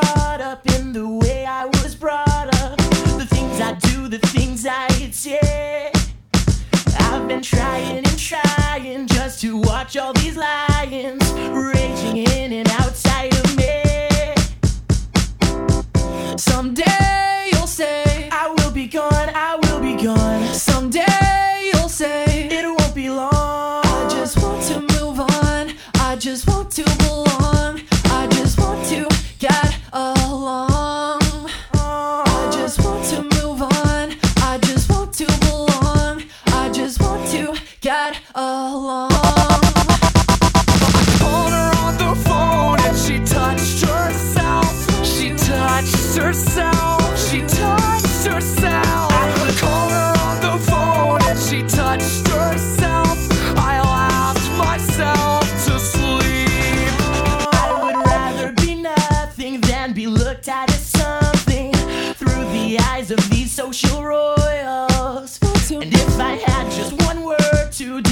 caught up in the way I was brought up. The things I do, the things I say. I've been trying and trying just to watch all these lions raging in and outside of me. Someday you'll say, I will be gone, I will be gone. Someday Along.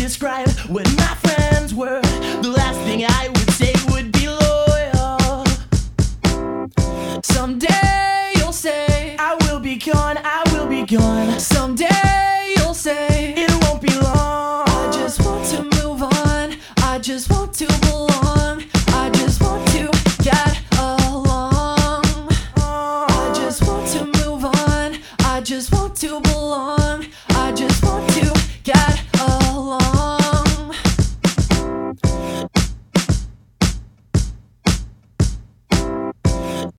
describe what my friends were. The last thing I would say would be loyal. Someday you'll say, I will be gone, I will be gone. Someday you'll say, it won't be long. I just want to move on, I just want to belong, I just want to get along. I just want to move on, I just want to belong, I just want to get